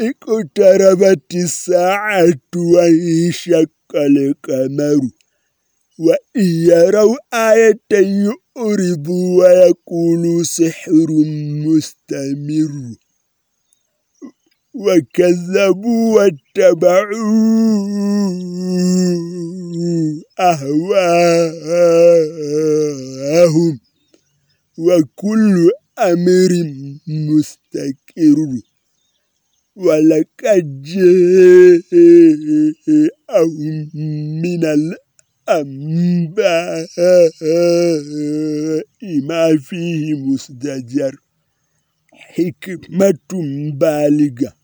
اقتربت الساعة وانشق القمر وإن يروا آية يؤرضوا ويقولوا سحر مستمر وكذبوا واتبعوا أهواءهم وكل أمر مستقر ولقد جاءهم من الأنباء ما فيه مستجر. حكمة بالغة.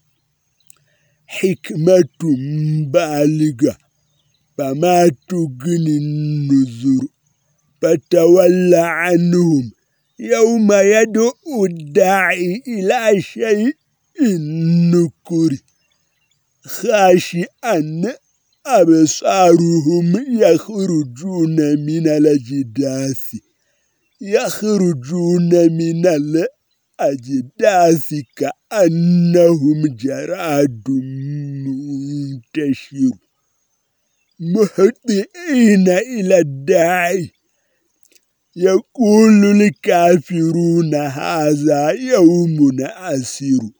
حكمة بالغة. فما تغني النذر. فتولى عنهم. يوم يدعو الداعي إلى شيء نكر خاشئا أبصارهم يخرجون من الجداث يخرجون من الأجداث كأنهم جراد منتشر. مهطئين إلى الداعي. يقول الكافرون هذا يوم عسير.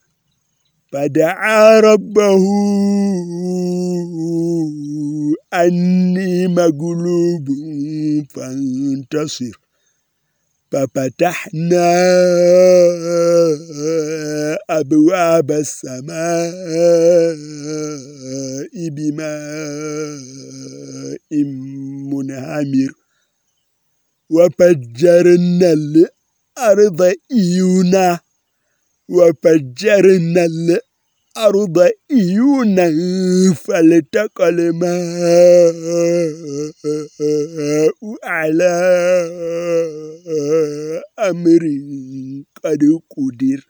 فدعا ربه أني مغلوب فانتصر. ففتحنا أبواب السماء بماء منهمر. وفجرنا الأرض إيونا وفجرنا الأرض إيونا فالتقى الماء على أمر قد قدر.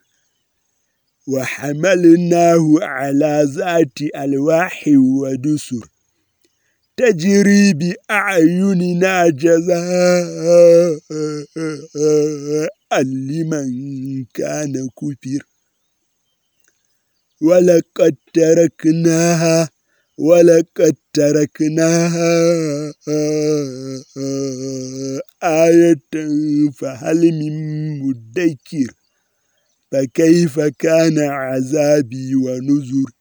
وحملناه على ذات ألواح ودسر. تجري بأعيننا جزاء لمن كان كفر. ولقد تركناها ولقد تركناها آية فهل من مدكر؟ فكيف كان عذابي ونذر؟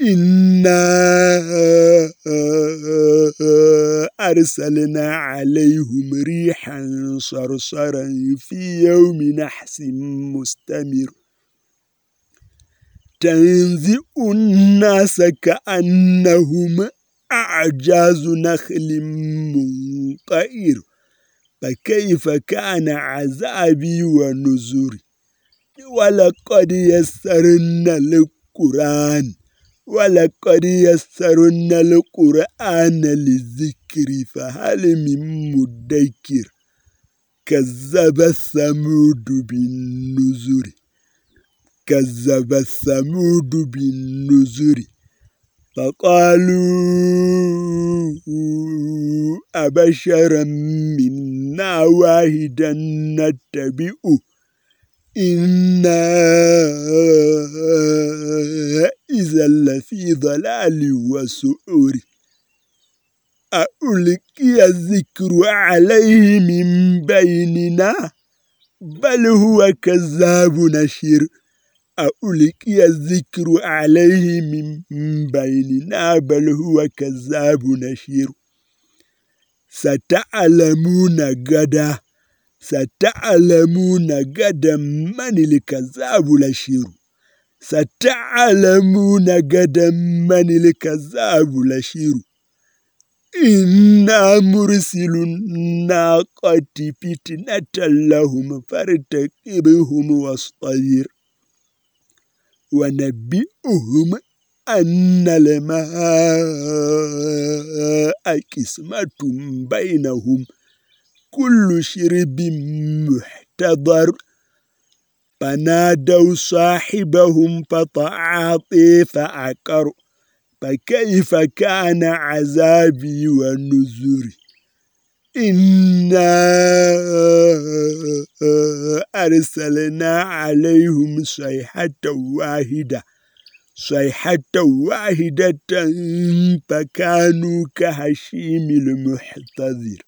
إنا أرسلنا عليهم ريحا صرصرا في يوم نحس مستمر. تنزئ الناس كأنهم أعجاز نخل منقئر. فكيف كان عذابي ونذري؟ ولقد يسرنا القرآن. ولقد يسرنا القرآن للذكر فهل من مدكر كذب الثمود بالنذر كذب الثمود بالنذر فقالوا أبشرا منا واحدا نتبئه إنا إذا لفي ضلال وسعور أُلْقِيَ الذِّكْرُ عليه من بيننا بل هو كذاب نشير أُلْقِيَ الذِّكْرُ عَلَيْهِ مِنْ بَيْنِنَا بَلْ هُوَ كَذَّابٌ نَشِيرٌ ستعلمون غدا ستعلمون غدا من الكذاب الأشير ستعلمون غدا من الكذاب الأشير إنا مرسل الناقة فتنة لهم فارتقبهم واصطير ونبئهم أن الماء قسمة بينهم كل شرب محتضر. فنادوا صاحبهم فتعاطي فأكر فكيف كان عذابي ونذري؟ إنا أرسلنا عليهم صيحة واحدة. صيحة واحدة فكانوا كهشيم المحتذر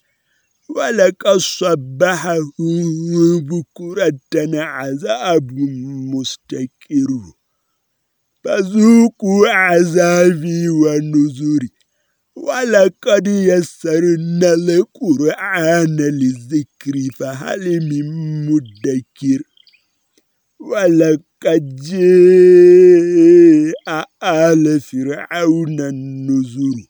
ولقد صبحهم بكرة عذاب مستكر فذوقوا عذابي ونذري ولقد يسرنا القرآن للذكر فهل من مدكر ولقد جاء آل فرعون النذر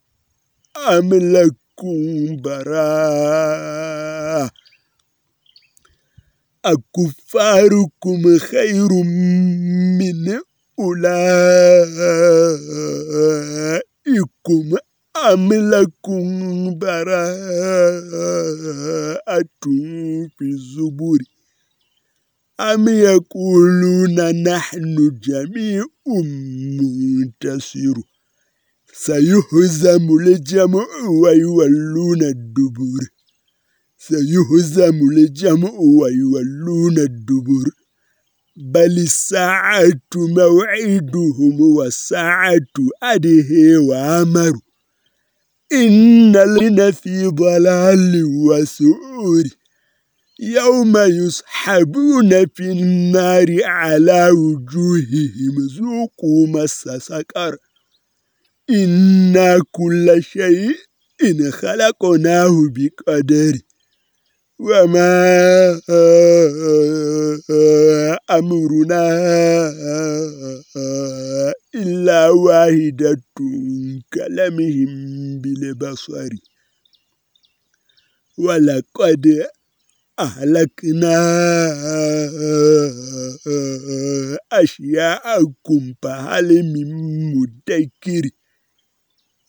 أم لكم براء أكفاركم خير من أولئكم أم لكم براءة في الزبور أم يقولون نحن جميع منتصر؟ سيهزم الجمع ويولون الدبور سيهزم الجمع ويولون الدبور بل الساعة موعدهم والساعة أده وامر إن لنا في ضلال وسعور يوم يسحبون في النار على وجوههم ذوقوا مس سقر إنا كل شيء إن خلقناه بقدر وما أمرنا إلا واحدة كلمهم بالبصر ولقد أهلكنا أشياءكم فهل من مدكر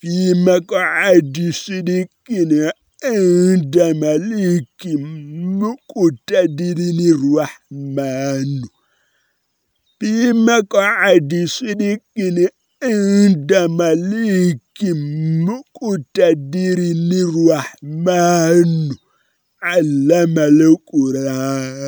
في مقعد صدق عند مليك مقتدر الرحمن. في مقعد صدق عند مليك مقتدر الرحمن. علم القرآن.